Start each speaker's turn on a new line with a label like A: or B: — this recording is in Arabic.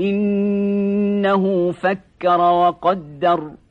A: إنه فكر وقدر.